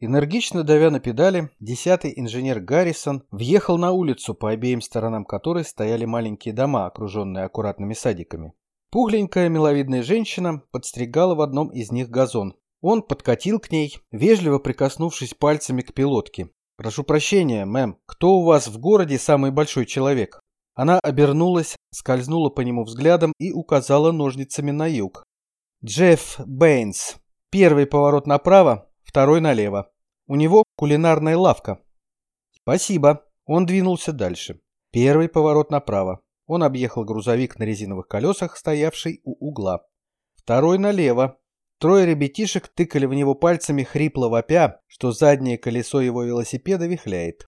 Энергично давя на педали, десятый инженер Гаррисон въехал на улицу, по обеим сторонам которой стояли маленькие дома, окруженные аккуратными садиками. Пухленькая миловидная женщина подстригала в одном из них газон. Он подкатил к ней, вежливо прикоснувшись пальцами к пилотке. «Прошу прощения, мэм, кто у вас в городе самый большой человек?» Она обернулась, скользнула по нему взглядом и указала ножницами на юг. «Джефф Бэйнс. Первый поворот направо, второй налево. У него кулинарная лавка». «Спасибо». Он двинулся дальше. Первый поворот направо. Он объехал грузовик на резиновых колесах, стоявший у угла. Второй налево. Трое ребятишек тыкали в него пальцами хрипло вопя, что заднее колесо его велосипеда вихляет.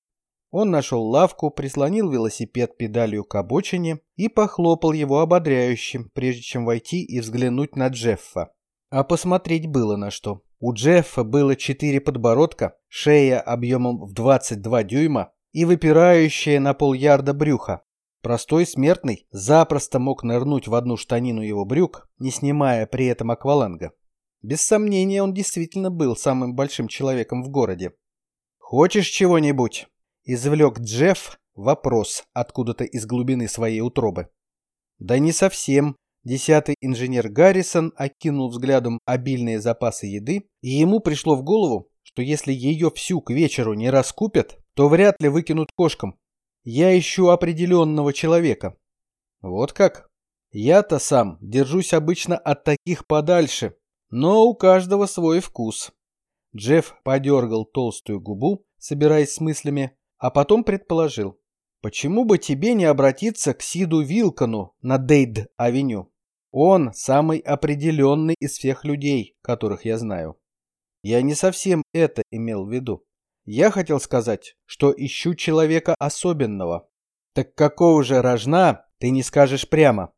Он нашел лавку, прислонил велосипед педалью к обочине и похлопал его ободряющим, прежде чем войти и взглянуть на Джеффа. А посмотреть было на что. У Джеффа было четыре подбородка, шея объемом в 22 дюйма и выпирающая на полярда брюха. Простой смертный запросто мог нырнуть в одну штанину его брюк, не снимая при этом акваланга. Без сомнения, он действительно был самым большим человеком в городе. «Хочешь чего-нибудь?» – извлек Джефф вопрос откуда-то из глубины своей утробы. «Да не совсем». Десятый инженер Гаррисон окинул взглядом обильные запасы еды, и ему пришло в голову, что если ее всю к вечеру не раскупят, то вряд ли выкинут кошкам. Я ищу определенного человека. Вот как? Я-то сам держусь обычно от таких подальше, но у каждого свой вкус. Джефф подергал толстую губу, собираясь с мыслями, а потом предположил. Почему бы тебе не обратиться к Сиду Вилкону на Дейд-авеню? Он самый определенный из всех людей, которых я знаю. Я не совсем это имел в виду. Я хотел сказать, что ищу человека особенного. Так какого же рожна ты не скажешь прямо?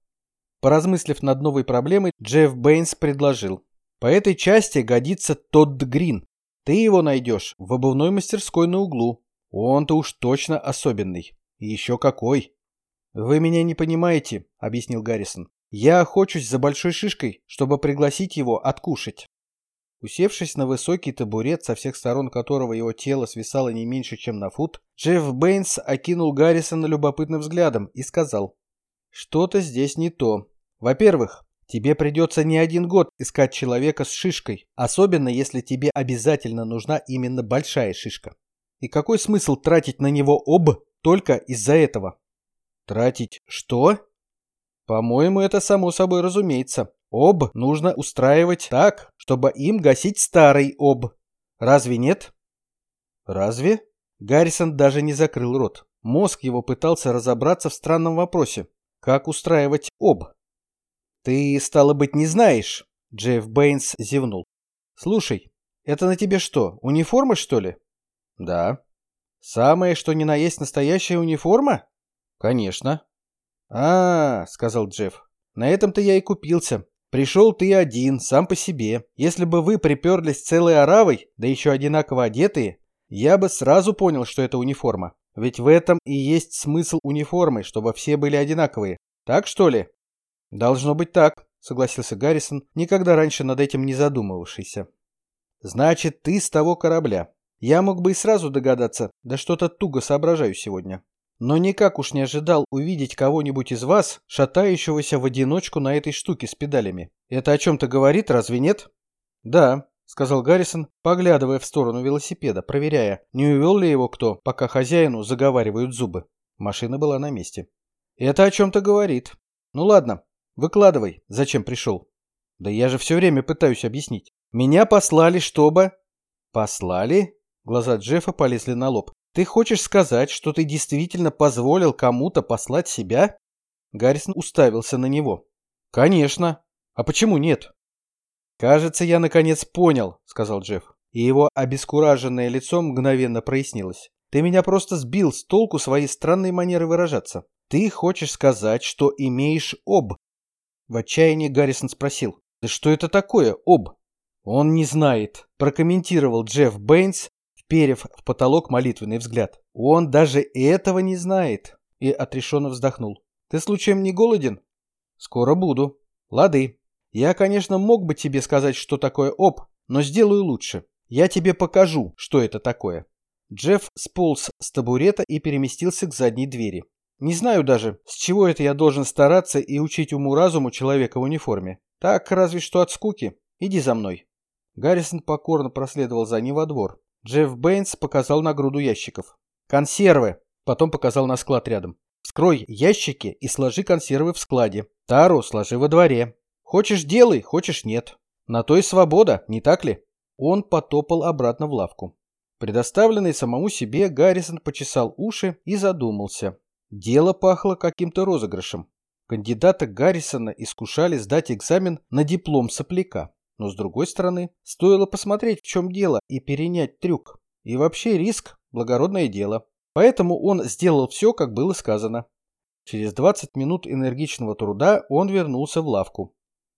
Поразмыслив над новой проблемой, Джефф Бэйнс предложил. По этой части годится Тодд Грин. Ты его найдешь в обувной мастерской на углу. Он-то уж точно особенный. Еще какой. «Вы меня не понимаете», — объяснил Гаррисон. «Я охочусь за большой шишкой, чтобы пригласить его откушать». Усевшись на высокий табурет, со всех сторон которого его тело свисало не меньше, чем на фут, Джефф Бэйнс окинул Гаррисона любопытным взглядом и сказал, «Что-то здесь не то. Во-первых, тебе придется не один год искать человека с шишкой, особенно если тебе обязательно нужна именно большая шишка. И какой смысл тратить на него об только из-за этого? Тратить что? По-моему, это само собой разумеется. Об нужно устраивать так, чтобы им гасить старый об. Разве нет? Разве? Гаррисон даже не закрыл рот. Мозг его пытался разобраться в странном вопросе. Как устраивать об? Ты, стало быть, не знаешь? Джефф Бэйнс зевнул. Слушай, это на тебе что, униформа, что ли? Да. Самое, что ни на есть настоящая униформа? Конечно. А, сказал Джефф. На этом-то я и купился. Пришел ты один, сам по себе. Если бы вы приперлись целой оравой, да еще одинаково одетые, я бы сразу понял, что это униформа. Ведь в этом и есть смысл униформы, чтобы все были одинаковые. Так что ли? Должно быть так, согласился Гаррисон, никогда раньше над этим не задумывавшийся. Значит, ты с того корабля. Я мог бы и сразу догадаться, да что-то туго соображаю сегодня. Но никак уж не ожидал увидеть кого-нибудь из вас, шатающегося в одиночку на этой штуке с педалями. Это о чем-то говорит, разве нет? Да, сказал Гаррисон, поглядывая в сторону велосипеда, проверяя, не увел ли его кто, пока хозяину заговаривают зубы. Машина была на месте. Это о чем-то говорит. Ну ладно, выкладывай, зачем пришел. Да я же все время пытаюсь объяснить. Меня послали, чтобы... Послали? Глаза Джеффа полезли на лоб. «Ты хочешь сказать, что ты действительно позволил кому-то послать себя?» Гаррисон уставился на него. «Конечно. А почему нет?» «Кажется, я наконец понял», — сказал Джефф. И его обескураженное лицо мгновенно прояснилось. «Ты меня просто сбил с толку своей странной манеры выражаться. Ты хочешь сказать, что имеешь об?» В отчаянии Гаррисон спросил. «Да что это такое, об?» «Он не знает», – прокомментировал Джефф Бэйнс, вперев в потолок молитвенный взгляд. Он даже этого не знает. И отрешенно вздохнул. Ты случаем не голоден? Скоро буду. Лады. Я, конечно, мог бы тебе сказать, что такое оп, но сделаю лучше. Я тебе покажу, что это такое. Джефф сполз с табурета и переместился к задней двери. Не знаю даже, с чего это я должен стараться и учить уму-разуму человека в униформе. Так, разве что от скуки. Иди за мной. Гаррисон покорно проследовал за ним во двор. Джефф Бэйнс показал на груду ящиков. «Консервы!» Потом показал на склад рядом. «Вскрой ящики и сложи консервы в складе. Тару сложи во дворе. Хочешь – делай, хочешь – нет. На то и свобода, не так ли?» Он потопал обратно в лавку. Предоставленный самому себе, Гаррисон почесал уши и задумался. Дело пахло каким-то розыгрышем. Кандидата Гаррисона искушали сдать экзамен на диплом сопляка. Но с другой стороны, стоило посмотреть, в чем дело, и перенять трюк. И вообще риск – благородное дело. Поэтому он сделал все, как было сказано. Через 20 минут энергичного труда он вернулся в лавку.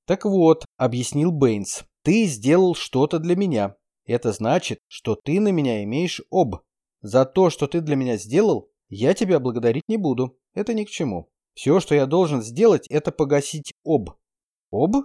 «Так вот», – объяснил Бэйнс, – «ты сделал что-то для меня. Это значит, что ты на меня имеешь об. За то, что ты для меня сделал, я тебя благодарить не буду. Это ни к чему. Все, что я должен сделать, это погасить об. Об?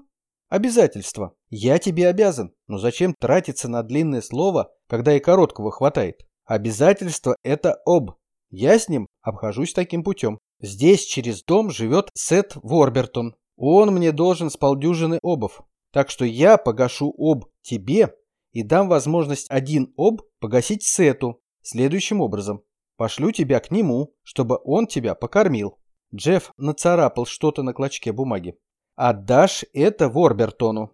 Обязательство. Я тебе обязан. Но зачем тратиться на длинное слово, когда и короткого хватает? Обязательство – это об. Я с ним обхожусь таким путем. Здесь через дом живет Сет Ворбертон. Он мне должен с полдюжины обов. Так что я погашу об тебе и дам возможность один об погасить Сету следующим образом. Пошлю тебя к нему, чтобы он тебя покормил. Джефф нацарапал что-то на клочке бумаги. Отдашь это Ворбертону.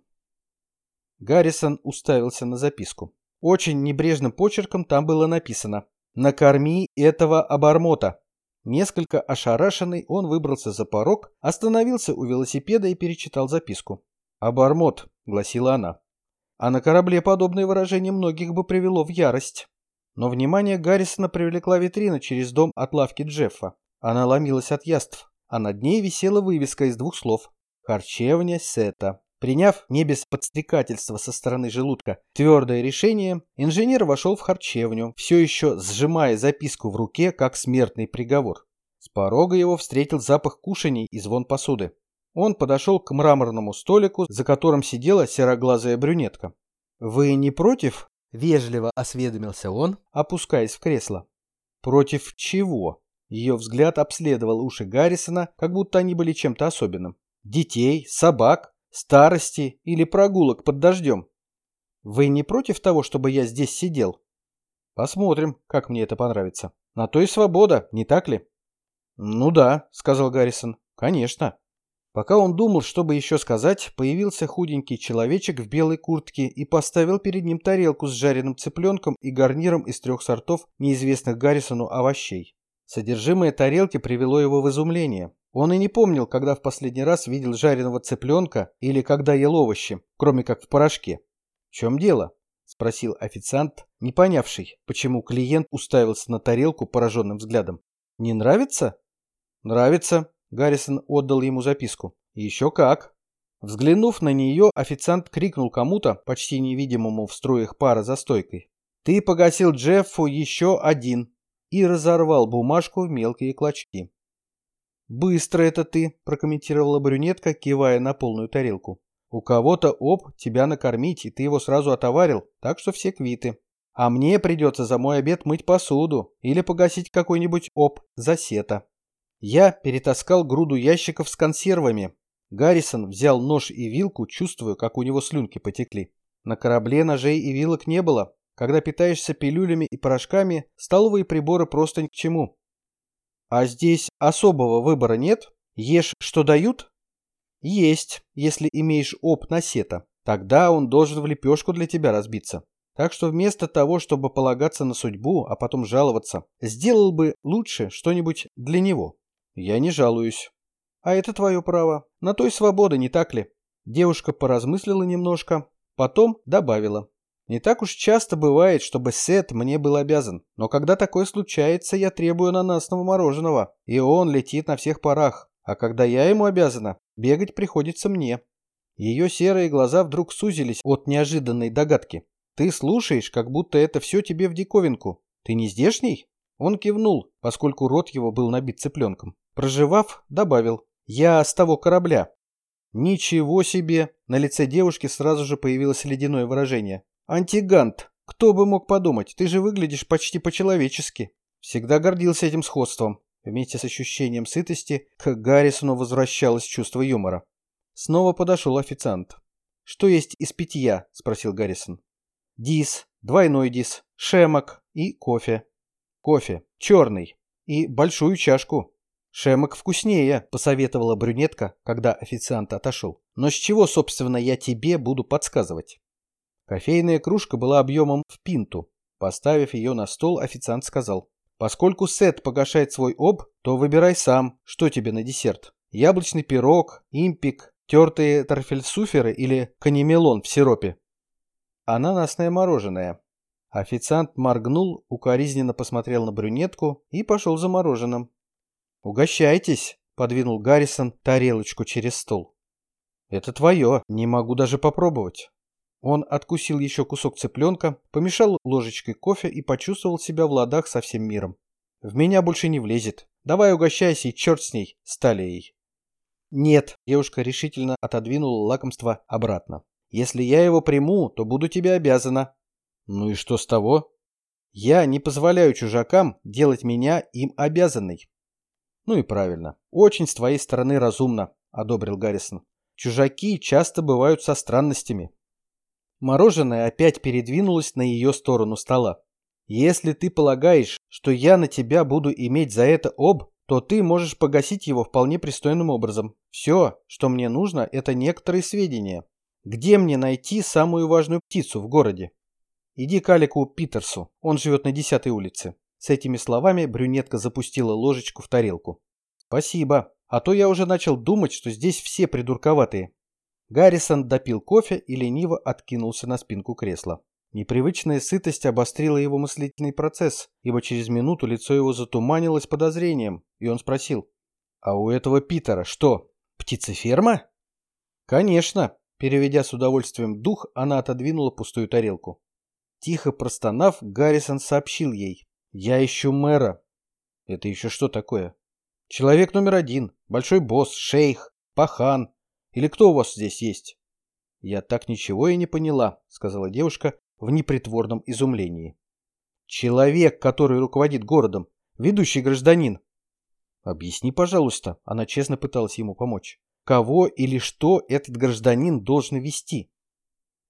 Гаррисон уставился на записку. Очень небрежным почерком там было написано «Накорми этого обормота». Несколько ошарашенный, он выбрался за порог, остановился у велосипеда и перечитал записку. «Обормот», — гласила она. А на корабле подобное выражение многих бы привело в ярость. Но внимание Гаррисона привлекла витрина через дом от лавки Джеффа. Она ломилась от яств, а над ней висела вывеска из двух слов «Харчевня Сета». Приняв не без подстрекательства со стороны желудка твердое решение, инженер вошел в харчевню, все еще сжимая записку в руке, как смертный приговор. С порога его встретил запах кушаний и звон посуды. Он подошел к мраморному столику, за которым сидела сероглазая брюнетка. «Вы не против?» – вежливо осведомился он, опускаясь в кресло. «Против чего?» Ее взгляд обследовал уши Гаррисона, как будто они были чем-то особенным. «Детей? Собак? Старости? Или прогулок под дождем?» «Вы не против того, чтобы я здесь сидел?» «Посмотрим, как мне это понравится. На то и свобода, не так ли?» «Ну да», — сказал Гаррисон. «Конечно». Пока он думал, что бы еще сказать, появился худенький человечек в белой куртке и поставил перед ним тарелку с жареным цыпленком и гарниром из трех сортов неизвестных Гаррисону овощей. Содержимое тарелки привело его в изумление. Он и не помнил, когда в последний раз видел жареного цыпленка или когда ел овощи, кроме как в порошке. «В чем дело?» – спросил официант, не понявший, почему клиент уставился на тарелку пораженным взглядом. «Не нравится?» «Нравится», Гаррисон отдал ему записку. «Еще как!» Взглянув на нее, официант крикнул кому-то, почти невидимому в струях пара за стойкой. «Ты погасил Джеффу еще один!» и разорвал бумажку в мелкие клочки. «Быстро это ты», – прокомментировала брюнетка, кивая на полную тарелку. «У кого-то об тебя накормить, и ты его сразу отоварил, так что все квиты. А мне придется за мой обед мыть посуду или погасить какой-нибудь об за сета». Я перетаскал груду ящиков с консервами. Гаррисон взял нож и вилку, чувствуя, как у него слюнки потекли. На корабле ножей и вилок не было. Когда питаешься пилюлями и порошками, столовые приборы просто ни к чему. А здесь особого выбора нет? Ешь, что дают? Есть, если имеешь оп на сета. Тогда он должен в лепешку для тебя разбиться. Так что вместо того, чтобы полагаться на судьбу, а потом жаловаться, сделал бы лучше что-нибудь для него. Я не жалуюсь. А это твое право. На той свобода, не так ли? Девушка поразмыслила немножко, потом добавила. Не так уж часто бывает, чтобы Сет мне был обязан. Но когда такое случается, я требую ананасного мороженого, и он летит на всех парах. А когда я ему обязана, бегать приходится мне. Ее серые глаза вдруг сузились от неожиданной догадки. Ты слушаешь, как будто это все тебе в диковинку. Ты не здешний? Он кивнул, поскольку рот его был набит цыпленком. Проживав, добавил. «Я с того корабля». «Ничего себе!» На лице девушки сразу же появилось ледяное выражение. «Антигант! Кто бы мог подумать, ты же выглядишь почти по-человечески. Всегда гордился этим сходством. Вместе с ощущением сытости к Гаррисону возвращалось чувство юмора. Снова подошел официант. «Что есть из питья?» – спросил Гаррисон. «Дис, двойной дис, шемок и кофе». «Кофе. Черный. И большую чашку». «Шемок вкуснее», – посоветовала брюнетка, когда официант отошел. «Но с чего, собственно, я тебе буду подсказывать?» Кофейная кружка была объемом в пинту. Поставив ее на стол, официант сказал. «Поскольку Сет погашает свой об, то выбирай сам, что тебе на десерт. Яблочный пирог, импик, тертые торфельсуферы или канемелон в сиропе». «Ананасное мороженое». Официант моргнул, укоризненно посмотрел на брюнетку и пошел за мороженым. «Угощайтесь», — подвинул Гаррисон тарелочку через стол. «Это твое, не могу даже попробовать». Он откусил еще кусок цыпленка, помешал ложечкой кофе и почувствовал себя в ладах со всем миром. «В меня больше не влезет. Давай угощайся и черт с ней, сталией». «Нет», — девушка решительно отодвинула лакомство обратно. «Если я его приму, то буду тебе обязана». «Ну и что с того?» «Я не позволяю чужакам делать меня им обязанной». «Ну и правильно. Очень с твоей стороны разумно», — одобрил Гаррисон. «Чужаки часто бывают со странностями». Мороженое опять передвинулось на ее сторону стола. «Если ты полагаешь, что я на тебя буду иметь за это об, то ты можешь погасить его вполне пристойным образом. Все, что мне нужно, это некоторые сведения. Где мне найти самую важную птицу в городе? Иди к Алику Питерсу, он живет на 10 улице». С этими словами брюнетка запустила ложечку в тарелку. «Спасибо, а то я уже начал думать, что здесь все придурковатые». Гаррисон допил кофе и лениво откинулся на спинку кресла. Непривычная сытость обострила его мыслительный процесс, ибо через минуту лицо его затуманилось подозрением, и он спросил. «А у этого Питера что, птицеферма?» «Конечно», — переведя с удовольствием дух, она отодвинула пустую тарелку. Тихо простонав, Гаррисон сообщил ей. «Я ищу мэра». «Это еще что такое?» «Человек номер один, большой босс, шейх, пахан, или кто у вас здесь есть?» «Я так ничего и не поняла», — сказала девушка в непритворном изумлении. «Человек, который руководит городом, ведущий гражданин». «Объясни, пожалуйста», — она честно пыталась ему помочь. «Кого или что этот гражданин должен вести?»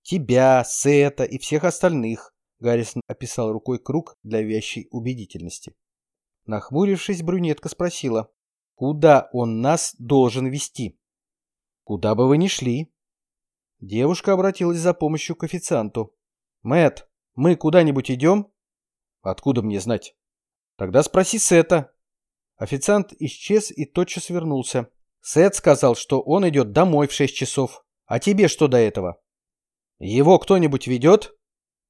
«Тебя, Сета и всех остальных», — Гаррисон описал рукой круг для вящей убедительности. Нахмурившись, брюнетка спросила, «Куда он нас должен вести?» Куда бы вы ни шли. Девушка обратилась за помощью к официанту. Мэт, мы куда-нибудь идем? Откуда мне знать? Тогда спроси Сета. Официант исчез и тотчас вернулся. Сет сказал, что он идет домой в шесть часов. А тебе что до этого? Его кто-нибудь ведет?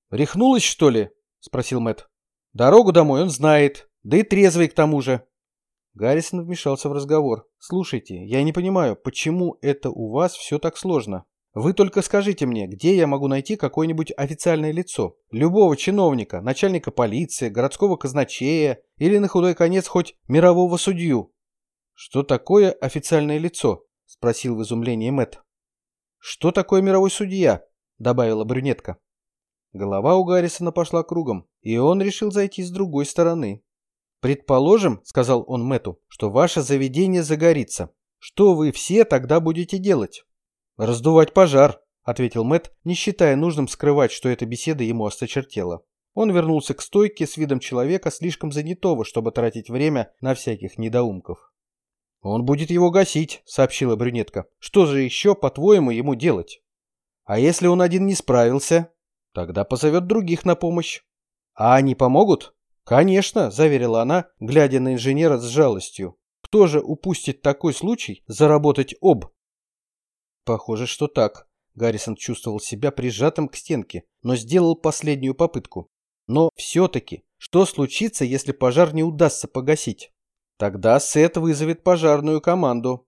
Рехнулась, что ли? Спросил Мэт. Дорогу домой он знает, да и трезвый к тому же. Гаррисон вмешался в разговор. «Слушайте, я не понимаю, почему это у вас все так сложно? Вы только скажите мне, где я могу найти какое-нибудь официальное лицо? Любого чиновника, начальника полиции, городского казначея или, на худой конец, хоть мирового судью?» «Что такое официальное лицо?» – спросил в изумлении Мэтт. «Что такое мировой судья?» – добавила брюнетка. Голова у Гаррисона пошла кругом, и он решил зайти с другой стороны. «Предположим, — сказал он Мэту, — что ваше заведение загорится. Что вы все тогда будете делать?» «Раздувать пожар», — ответил Мэт, не считая нужным скрывать, что эта беседа ему осточертела. Он вернулся к стойке с видом человека, слишком занятого, чтобы тратить время на всяких недоумков. «Он будет его гасить», — сообщила брюнетка. «Что же еще, по-твоему, ему делать?» «А если он один не справился?» «Тогда позовет других на помощь». «А они помогут?» «Конечно», – заверила она, глядя на инженера с жалостью. «Кто же упустит такой случай заработать об?» Похоже, что так. Гаррисон чувствовал себя прижатым к стенке, но сделал последнюю попытку. Но все-таки, что случится, если пожар не удастся погасить? Тогда Сет вызовет пожарную команду.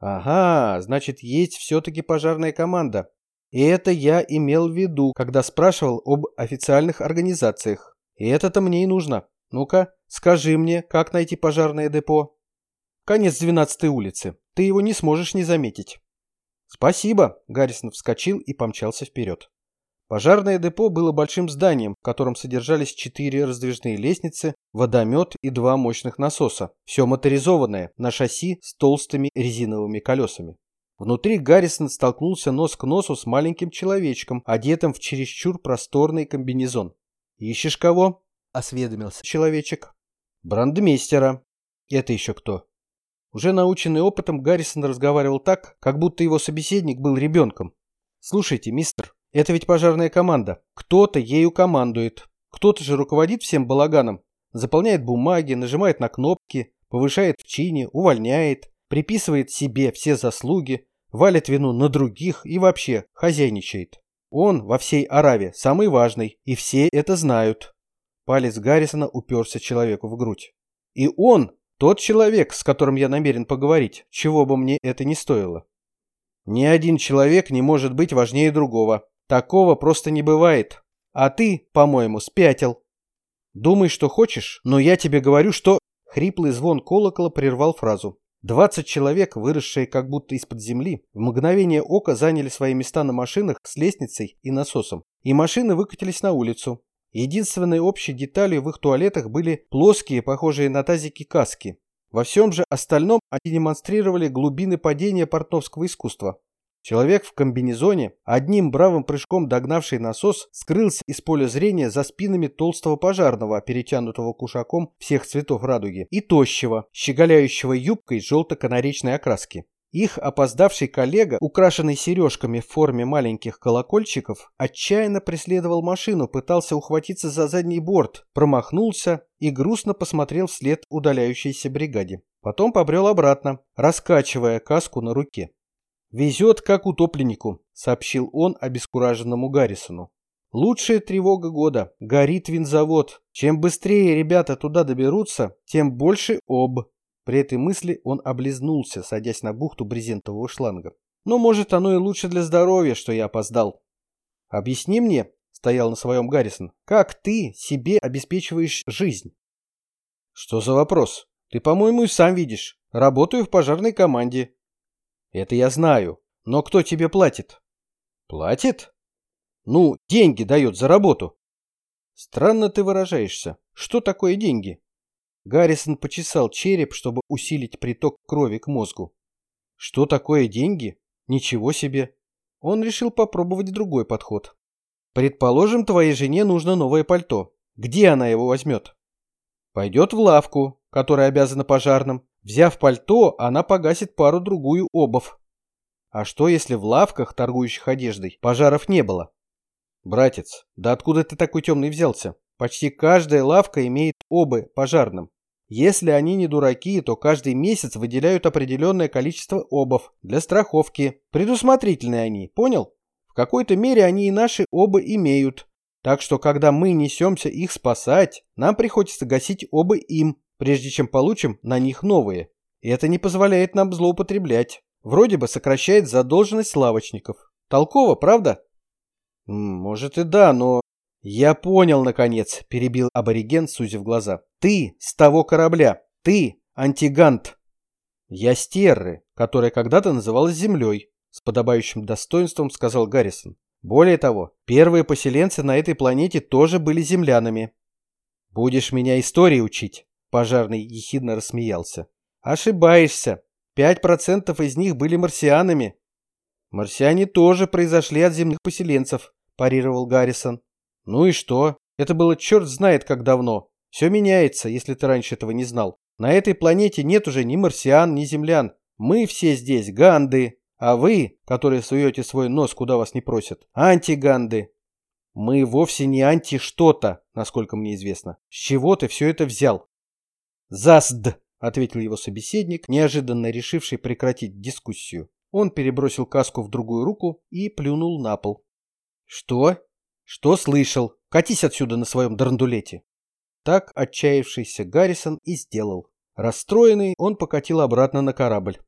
Ага, значит, есть все-таки пожарная команда. И это я имел в виду, когда спрашивал об официальных организациях. И это-то мне и нужно. Ну-ка, скажи мне, как найти пожарное депо? Конец 12 улицы. Ты его не сможешь не заметить. Спасибо. Гаррисон вскочил и помчался вперед. Пожарное депо было большим зданием, в котором содержались четыре раздвижные лестницы, водомет и два мощных насоса. Все моторизованное, на шасси с толстыми резиновыми колесами. Внутри Гаррисон столкнулся нос к носу с маленьким человечком, одетым в чересчур просторный комбинезон. «Ищешь кого?» — осведомился человечек. «Брандмейстера». «Это еще кто?» Уже наученный опытом, Гаррисон разговаривал так, как будто его собеседник был ребенком. «Слушайте, мистер, это ведь пожарная команда. Кто-то ею командует. Кто-то же руководит всем балаганом. Заполняет бумаги, нажимает на кнопки, повышает в чине, увольняет, приписывает себе все заслуги, валит вину на других и вообще хозяйничает. Он во всей Араве самый важный, и все это знают. Палец Гаррисона уперся человеку в грудь. И он тот человек, с которым я намерен поговорить, чего бы мне это ни стоило. Ни один человек не может быть важнее другого. Такого просто не бывает. А ты, по-моему, спятил. Думай, что хочешь, но я тебе говорю, что... Хриплый звон колокола прервал фразу. Двадцать человек, выросшие как будто из-под земли, в мгновение ока заняли свои места на машинах с лестницей и насосом, и машины выкатились на улицу. Единственной общей деталью в их туалетах были плоские, похожие на тазики каски. Во всем же остальном они демонстрировали глубины падения портновского искусства. Человек в комбинезоне, одним бравым прыжком догнавший насос, скрылся из поля зрения за спинами толстого пожарного, перетянутого кушаком всех цветов радуги, и тощего, щеголяющего юбкой желто-канаречной окраски. Их опоздавший коллега, украшенный сережками в форме маленьких колокольчиков, отчаянно преследовал машину, пытался ухватиться за задний борт, промахнулся и грустно посмотрел вслед удаляющейся бригаде. Потом побрел обратно, раскачивая каску на руке. «Везет, как утопленнику», — сообщил он обескураженному Гаррисону. «Лучшая тревога года. Горит винзавод. Чем быстрее ребята туда доберутся, тем больше об». При этой мысли он облизнулся, садясь на бухту брезентового шланга. «Но, может, оно и лучше для здоровья, что я опоздал». «Объясни мне», — стоял на своем Гаррисон, — «как ты себе обеспечиваешь жизнь?» «Что за вопрос? Ты, по-моему, и сам видишь. Работаю в пожарной команде. Это я знаю. Но кто тебе платит? Платит? Ну, деньги дает за работу. Странно ты выражаешься. Что такое деньги? Гаррисон почесал череп, чтобы усилить приток крови к мозгу. Что такое деньги? Ничего себе. Он решил попробовать другой подход. Предположим, твоей жене нужно новое пальто. Где она его возьмет? Пойдет в лавку, которая обязана пожарным. Взяв пальто, она погасит пару-другую обувь. А что, если в лавках, торгующих одеждой, пожаров не было? Братец, да откуда ты такой темный взялся? Почти каждая лавка имеет обы пожарным. Если они не дураки, то каждый месяц выделяют определенное количество обов для страховки. Предусмотрительные они, понял? В какой-то мере они и наши обы имеют. Так что, когда мы несемся их спасать, нам приходится гасить обы им, прежде чем получим на них новые. И это не позволяет нам злоупотреблять. Вроде бы сокращает задолженность лавочников. Толково, правда? Может и да, но... Я понял, наконец, перебил абориген, сузив глаза. Ты с того корабля. Ты антигант. Я с Терры, которая когда-то называлась Землей, с подобающим достоинством сказал Гаррисон. Более того, первые поселенцы на этой планете тоже были землянами. Будешь меня истории учить? Пожарный ехидно рассмеялся. Ошибаешься. Пять процентов из них были марсианами. Марсиане тоже произошли от земных поселенцев, парировал Гаррисон. Ну и что? Это было черт знает как давно. Все меняется, если ты раньше этого не знал. На этой планете нет уже ни марсиан, ни землян. Мы все здесь ганды, а вы, которые суете свой нос куда вас не просят, антиганды. Мы вовсе не анти что-то, насколько мне известно. С чего ты все это взял? «Засд!» — ответил его собеседник, неожиданно решивший прекратить дискуссию. Он перебросил каску в другую руку и плюнул на пол. «Что? Что слышал? Катись отсюда на своем драндулете!» Так отчаявшийся Гаррисон и сделал. Расстроенный, он покатил обратно на корабль.